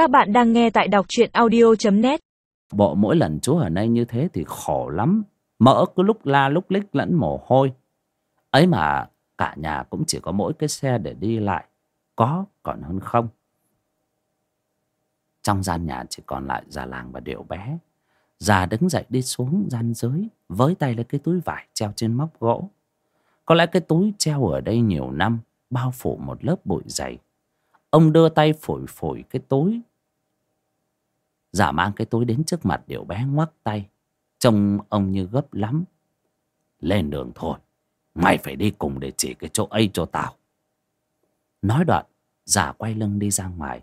Các bạn đang nghe tại đọc truyện audio.net Bộ mỗi lần chú ở đây như thế thì khổ lắm. Mỡ cứ lúc la lúc lích lẫn mồ hôi. Ấy mà cả nhà cũng chỉ có mỗi cái xe để đi lại. Có còn hơn không? Trong gian nhà chỉ còn lại già làng và điệu bé. Già đứng dậy đi xuống gian dưới, Với tay lấy cái túi vải treo trên móc gỗ. Có lẽ cái túi treo ở đây nhiều năm, Bao phủ một lớp bụi dày. Ông đưa tay phủi phủi cái túi Giả mang cái túi đến trước mặt điều bé ngoắc tay. Trông ông như gấp lắm. Lên đường thôi, Mày phải đi cùng để chỉ cái chỗ ấy cho tao. Nói đoạn Giả quay lưng đi ra ngoài.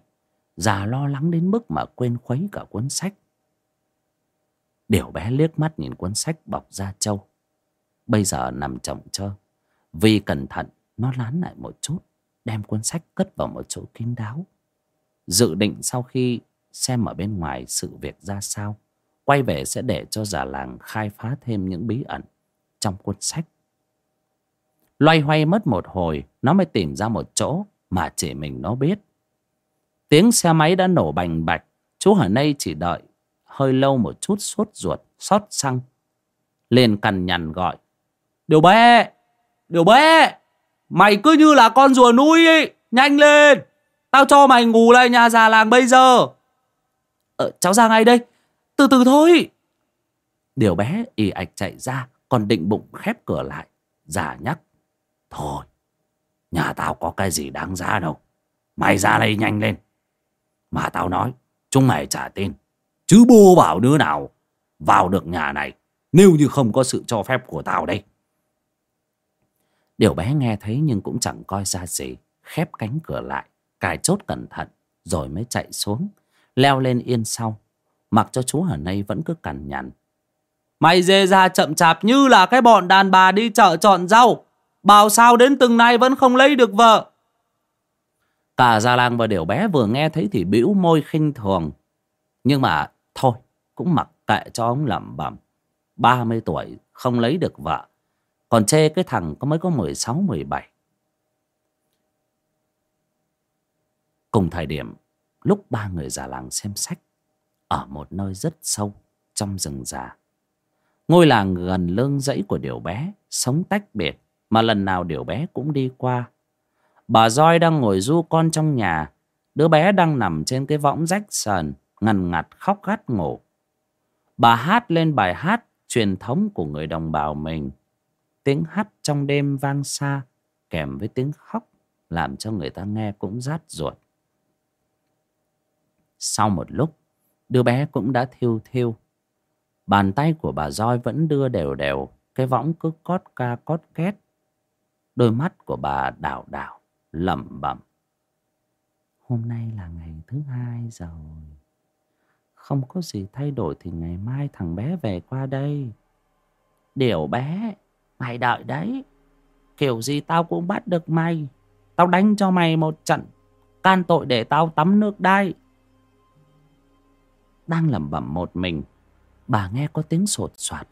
Giả lo lắng đến mức mà quên khuấy cả cuốn sách. Điều bé liếc mắt nhìn cuốn sách bọc da trâu. Bây giờ nằm chồng chơ. Vì cẩn thận, Nó lán lại một chút, Đem cuốn sách cất vào một chỗ kín đáo. Dự định sau khi xem ở bên ngoài sự việc ra sao. Quay về sẽ để cho già làng khai phá thêm những bí ẩn trong cuốn sách. Loay hoay mất một hồi, nó mới tìm ra một chỗ mà chỉ mình nó biết. Tiếng xe máy đã nổ bành bạch, chú ở đây chỉ đợi hơi lâu một chút sốt ruột, xót xăng. Liền cằn nhằn gọi, điều bé điều bé mày cứ như là con rùa nuôi ấy nhanh lên, tao cho mày ngủ lại nhà già làng bây giờ ờ, cháu ra ngay đây. Từ từ thôi. Điều bé ì ạch chạy ra còn định bụng khép cửa lại giả nhắc. Thôi nhà tao có cái gì đáng giá đâu. Mày ra đây nhanh lên. Mà tao nói chúng mày trả tin. Chứ bô bảo đứa nào vào được nhà này nếu như không có sự cho phép của tao đây. Điều bé nghe thấy nhưng cũng chẳng coi ra gì khép cánh cửa lại cài chốt cẩn thận rồi mới chạy xuống leo lên yên sau. Mặc cho chú ở đây vẫn cứ cằn nhằn. Mày dê ra chậm chạp như là cái bọn đàn bà đi chợ chọn rau. Bảo sao đến từng nay vẫn không lấy được vợ? Cả gia làng và điều bé vừa nghe thấy thì bĩu môi khinh thường. Nhưng mà thôi, cũng mặc kệ cho ông lẩm bẩm. Ba mươi tuổi, không lấy được vợ. Còn chê cái thằng có mới có mười sáu, mười bảy. Cùng thời điểm lúc ba người già làng xem sách, ở một nơi rất sâu trong rừng già. Ngôi làng gần lương dãy của điều bé, sống tách biệt, mà lần nào điều bé cũng đi qua. Bà roi đang ngồi du con trong nhà, đứa bé đang nằm trên cái võng rách sờn, ngằn ngặt khóc gắt ngủ. Bà hát lên bài hát truyền thống của người đồng bào mình. Tiếng hát trong đêm vang xa, kèm với tiếng khóc, làm cho người ta nghe cũng rát ruột sau một lúc, đứa bé cũng đã thiêu thiêu. Bàn tay của bà roi vẫn đưa đều đều, cái võng cứ cót ca cót két. Đôi mắt của bà đảo đảo, lẩm bẩm. Hôm nay là ngày thứ hai rồi. Không có gì thay đổi thì ngày mai thằng bé về qua đây. Điều bé, mày đợi đấy. Kiểu gì tao cũng bắt được mày. Tao đánh cho mày một trận. Can tội để tao tắm nước đai đang lẩm bẩm một mình. Bà nghe có tiếng sột soạt,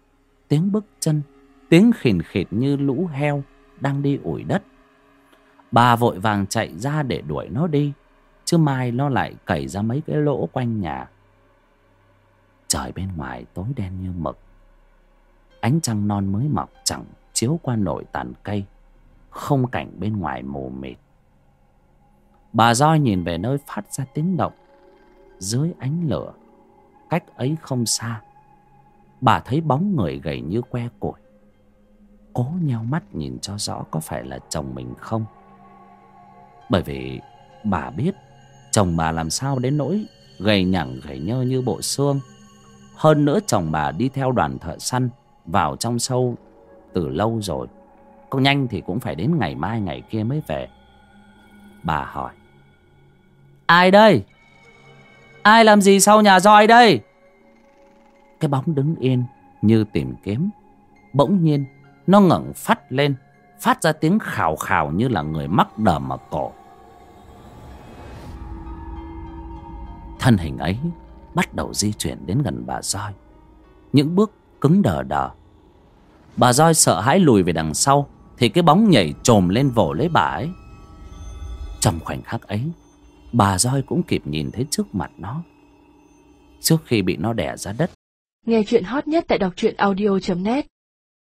tiếng bước chân, tiếng khìn khịt như lũ heo đang đi ủi đất. Bà vội vàng chạy ra để đuổi nó đi, chứ mai nó lại cày ra mấy cái lỗ quanh nhà. Trời bên ngoài tối đen như mực. Ánh trăng non mới mọc chẳng chiếu qua nổi tàn cây, không cảnh bên ngoài mù mịt. Bà roi nhìn về nơi phát ra tiếng động, dưới ánh lửa cách ấy không xa. Bà thấy bóng người gầy như que củi. Cố nheo mắt nhìn cho rõ có phải là chồng mình không. Bởi vì bà biết chồng bà làm sao đến nỗi gầy nhẳng gầy nhơ như bộ xương. Hơn nữa chồng bà đi theo đoàn thợ săn vào trong sâu từ lâu rồi. Có nhanh thì cũng phải đến ngày mai ngày kia mới về. Bà hỏi, ai đây? Ai làm gì sau nhà roi đây? Cái bóng đứng yên như tìm kiếm. Bỗng nhiên, nó ngẩng phát lên, phát ra tiếng khào khào như là người mắc đờm ở cổ. Thân hình ấy bắt đầu di chuyển đến gần bà roi những bước cứng đờ đờ. Bà roi sợ hãi lùi về đằng sau, thì cái bóng nhảy trồm lên vồ lấy bà ấy. Trong khoảnh khắc ấy bà roi cũng kịp nhìn thấy trước mặt nó. Trước khi bị nó đẻ ra đất, Nghe chuyện hot nhất tại đọc truyện audio.net